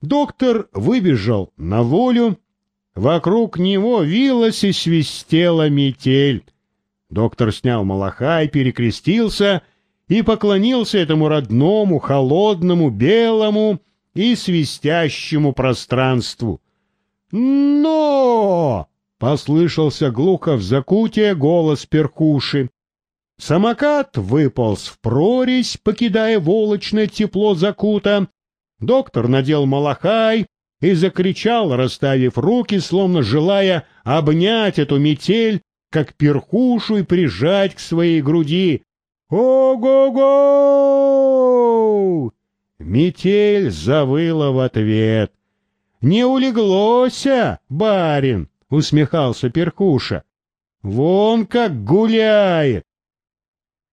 Доктор выбежал на волю. Вокруг него вилась и свистела метель. Доктор снял малахай, перекрестился и поклонился этому родному, холодному, белому и свистящему пространству. «Но!» — послышался глухо в закутие голос перкуши. Самокат выполз в прорезь, покидая волочное тепло закута. Доктор надел малахай и закричал, расставив руки, словно желая обнять эту метель, как перхушу и прижать к своей груди. «Ого-го!» Метель завыла в ответ. «Не улеглося, барин!» — усмехался перкуша. «Вон как гуляет!»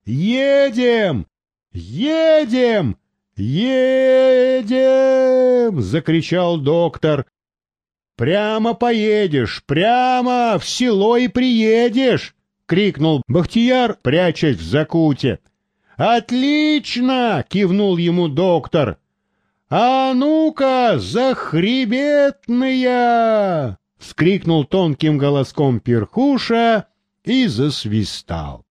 «Едем! Едем! Едем!» — закричал доктор. «Прямо поедешь, прямо в село и приедешь!» — крикнул Бахтияр, прячась в закуте. «Отлично!» — кивнул ему доктор. «А ну-ка, захребетная!» — вскрикнул тонким голоском перхуша и засвистал.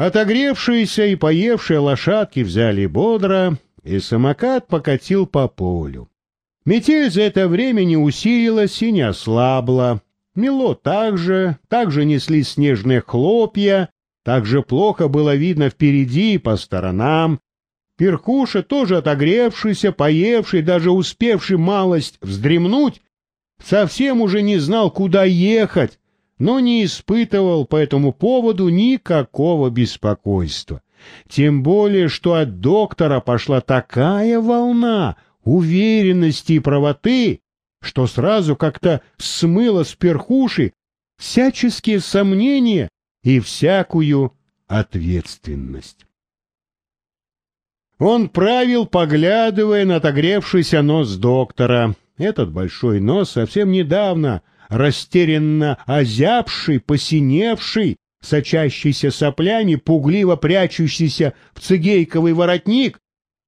Отогревшиеся и поевшие лошадки взяли бодро, и самокат покатил по полю. Метель за это время не усилилась и не ослабла. Мело также, также несли снежные хлопья, также плохо было видно впереди и по сторонам. Перхуша, тоже отогревшийся, поевший, даже успевший малость вздремнуть, совсем уже не знал, куда ехать, но не испытывал по этому поводу никакого беспокойства. Тем более, что от доктора пошла такая волна уверенности и правоты, что сразу как-то смыло с перхуши всяческие сомнения и всякую ответственность. Он правил, поглядывая на отогревшийся нос доктора. Этот большой нос совсем недавно растерянно озябший, посиневший, сочащийся соплями, пугливо прячущийся в цигейковый воротник,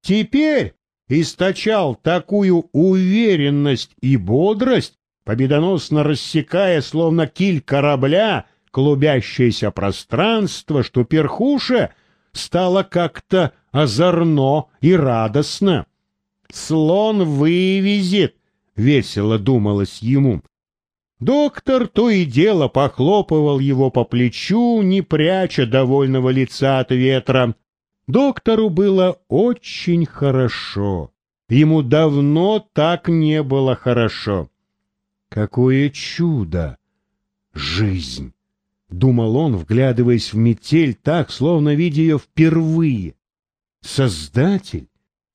теперь источал такую уверенность и бодрость, победоносно рассекая, словно киль корабля, клубящееся пространство, что перхуша стало как-то озорно и радостно. «Слон вывезет», — весело думалось ему. Доктор то и дело похлопывал его по плечу, не пряча довольного лица от ветра. Доктору было очень хорошо. Ему давно так не было хорошо. Какое чудо! Жизнь! — думал он, вглядываясь в метель так, словно видя ее впервые. Создатель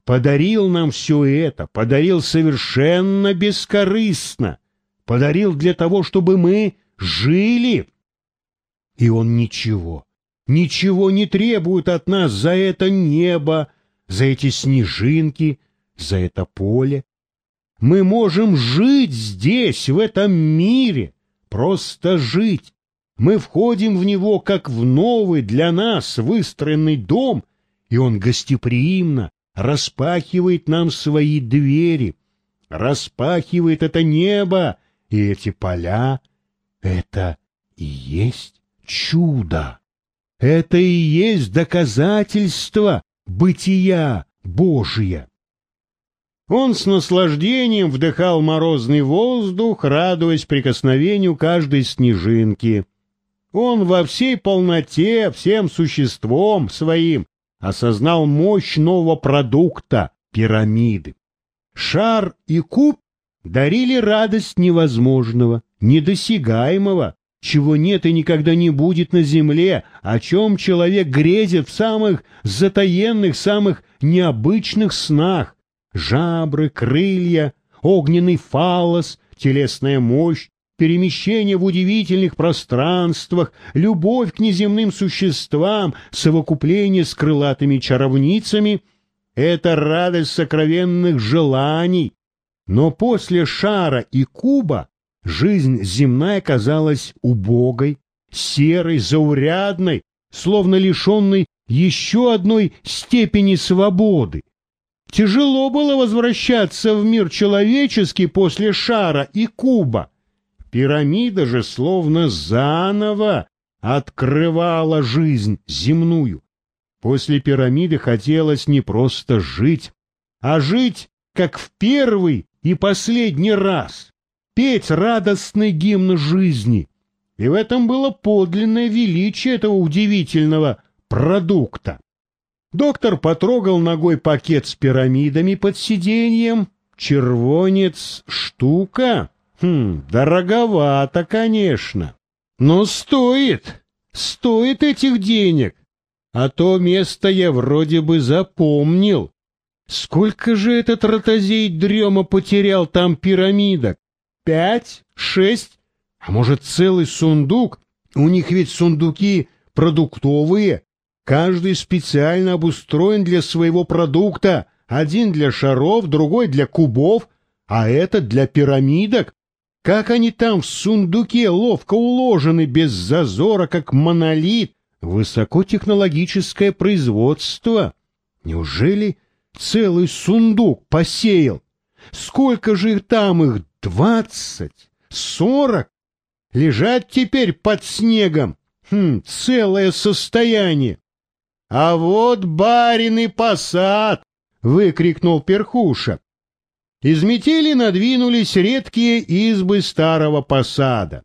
подарил нам все это, подарил совершенно бескорыстно — подарил для того, чтобы мы жили. И он ничего, ничего не требует от нас за это небо, за эти снежинки, за это поле. Мы можем жить здесь, в этом мире, просто жить. Мы входим в него, как в новый для нас выстроенный дом, и он гостеприимно распахивает нам свои двери, распахивает это небо, и эти поля — это и есть чудо. Это и есть доказательство бытия Божия. Он с наслаждением вдыхал морозный воздух, радуясь прикосновению каждой снежинки. Он во всей полноте, всем существом своим осознал мощь нового продукта — пирамиды. Шар и куб дарили радость невозможного, недосягаемого, чего нет и никогда не будет на земле, о чем человек грезит в самых затаенных, самых необычных снах. Жабры, крылья, огненный фалос, телесная мощь, перемещение в удивительных пространствах, любовь к неземным существам, совокупление с крылатыми чаровницами — это радость сокровенных желаний, но после шара и куба жизнь земная казалась убогой, серой, заурядной, словно лишенной еще одной степени свободы. Тяжело было возвращаться в мир человеческий после шара и куба. Пирамида же словно заново открывала жизнь земную. После пирамиды хотелось не просто жить, а жить, как в первый и последний раз, петь радостный гимн жизни. И в этом было подлинное величие этого удивительного продукта. Доктор потрогал ногой пакет с пирамидами под сиденьем. Червонец — штука. Хм, дороговато, конечно. Но стоит, стоит этих денег. А то место я вроде бы запомнил. Сколько же этот ротозей дрема потерял там пирамидок? Пять? Шесть? А может, целый сундук? У них ведь сундуки продуктовые. Каждый специально обустроен для своего продукта. Один для шаров, другой для кубов, а этот для пирамидок. Как они там в сундуке ловко уложены, без зазора, как монолит. Высокотехнологическое производство. Неужели целый сундук посеял? Сколько же там их? Двадцать? Сорок? Лежат теперь под снегом. Хм, целое состояние. — А вот барин и посад! — выкрикнул перхуша. Из метели надвинулись редкие избы старого посада.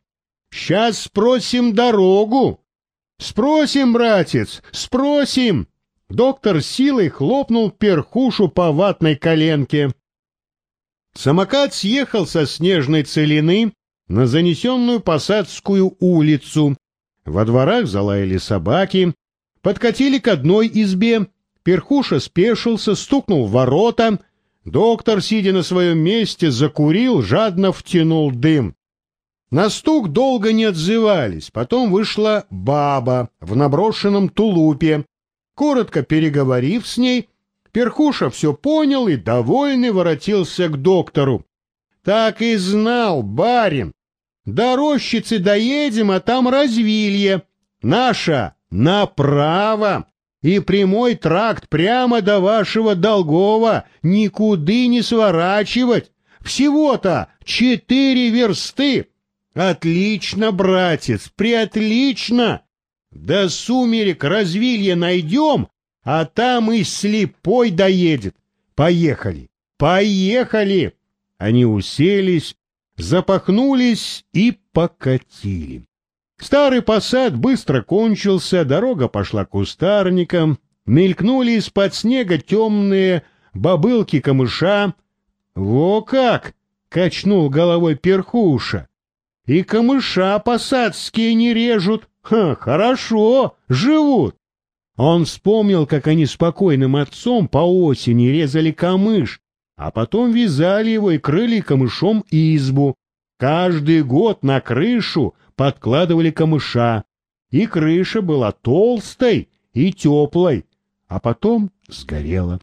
«Сейчас спросим дорогу!» «Спросим, братец, спросим!» Доктор силой хлопнул перхушу по ватной коленке. Самокат съехал со снежной целины на занесенную посадскую улицу. Во дворах залаяли собаки, подкатили к одной избе. Перхуша спешился, стукнул в ворота — Доктор, сидя на своем месте, закурил, жадно втянул дым. На стук долго не отзывались, потом вышла баба в наброшенном тулупе. Коротко переговорив с ней, Перхуша все понял и, довольный, воротился к доктору. — Так и знал, барин. До рощицы доедем, а там развилье. Наша направо и прямой тракт прямо до вашего долгого, никуды не сворачивать. Всего-то четыре версты. Отлично, братец, приотлично. До сумерек развилье найдем, а там и слепой доедет. Поехали, поехали. Они уселись, запахнулись и покатили. Старый посад быстро кончился, дорога пошла кустарником, мелькнули из-под снега темные бобылки камыша. «Во как!» — качнул головой перхуша. «И камыша посадские не режут. Ха, хорошо, живут!» Он вспомнил, как они спокойным отцом по осени резали камыш, а потом вязали его и крыли камышом избу. Каждый год на крышу подкладывали камыша, и крыша была толстой и теплой, а потом сгорела.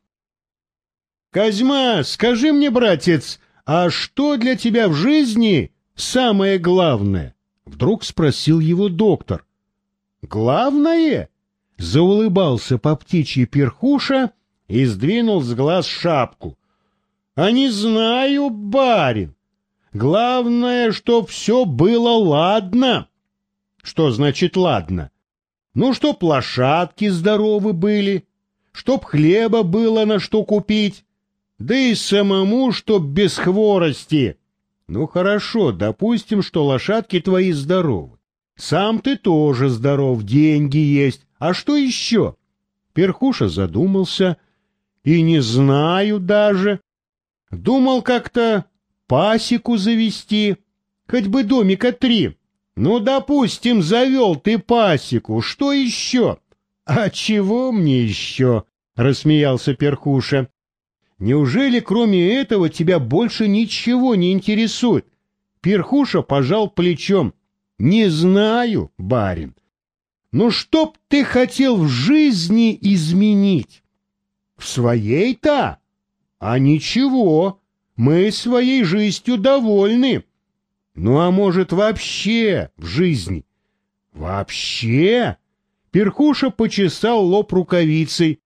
— Козьма, скажи мне, братец, а что для тебя в жизни самое главное? — вдруг спросил его доктор. — Главное? — заулыбался по птичьи перхуша и сдвинул с глаз шапку. — А не знаю, барин. Главное, чтоб все было ладно. Что значит ладно? Ну, чтоб лошадки здоровы были, чтоб хлеба было на что купить, да и самому, чтоб без хворости. Ну, хорошо, допустим, что лошадки твои здоровы. Сам ты тоже здоров, деньги есть. А что еще? Перхуша задумался. И не знаю даже. Думал как-то пасеку завести, хоть бы домика три. Ну, допустим, завел ты пасеку, что еще? А чего мне еще? Рассмеялся Перхуша. Неужели кроме этого тебя больше ничего не интересует? Перхуша пожал плечом. Не знаю, барин. Ну что б ты хотел в жизни изменить? В своей-то? А ничего мы своей жизнью довольны. Ну а может вообще в жизни? Вообще? Перхуша почесал лоб рукавицей.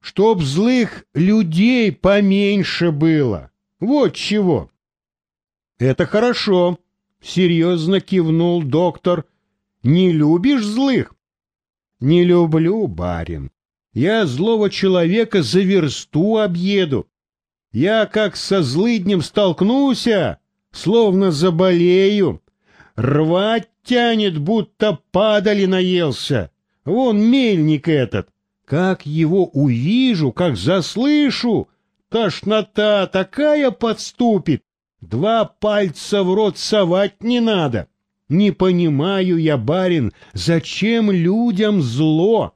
чтоб злых людей поменьше было. Вот чего. Это хорошо, серьезно кивнул доктор. Не любишь злых? Не люблю, барин. Я злого человека за версту объеду. Я как со злыднем столкнуся, словно заболею. Рвать тянет, будто падали наелся. Вон мельник этот. Как его увижу, как заслышу, тошнота такая подступит. Два пальца в рот совать не надо. Не понимаю я, барин, зачем людям зло?